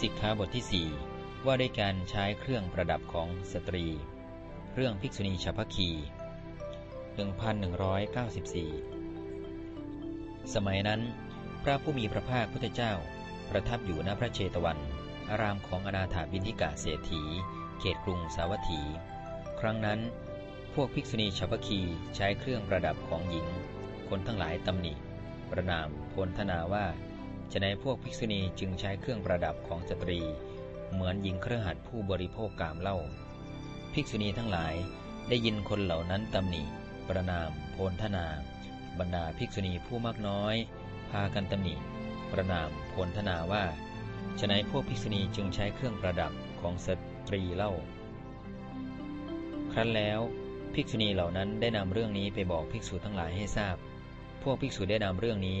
สิกขาบทที่สี่ว่าด้วยการใช้เครื่องประดับของสตรี เรื่องภิกษุณีชาวพัคี 1194 สมัยนั้น พระผู้มีพระภาคพุทธเจ้า ประทับอยู่ณพระเชตวัน อารามของอนาถาบินทิกาเศรษฐี เขตกรุงสาวัตถี ครั้งนั้น พวกภิกษุณีชาวพัคีใช้เครื่องประดับของหญิง คนทั้งหลายตำหนิ ประณาม โพนทะนาว่า ไฉนพวกภิกษุณีจึงใช้เครื่องประดับของสตรี เหมือนหญิงคฤหัสถ์ผู้บริโภคกามเล่าภิกษุณีทั้งหลายได้ยินคนเหล่านั้นตำหนิ ประณาม โพนทะนา บรรดาภิกษุณีผู้มักน้อย พากันตำหนิ ประณาม โพนทะนาว่าไฉนพวกภิกษุณีจึงใช้เครื่องประดับของสตรีเล่า ครั้นแล้วภิกษุณีเหล่านั้นได้นำเรื่องนี้ไปบอกภิกษุทั้งหลายให้ทราบ พวกภิกษุได้นำเรื่องนี้